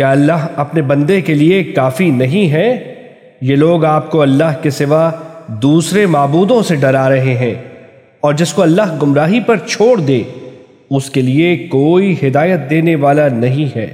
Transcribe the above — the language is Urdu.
کیا اللہ اپنے بندے کے لیے کافی نہیں ہے؟ یہ لوگ آپ کو اللہ کے سوا دوسرے معبودوں سے ڈرا رہے ہیں، اور جس کو اللہ گمراہی پر چھوڑ دے، اس کے لیے کوئی ہدایت دینے والا نہیں ہے۔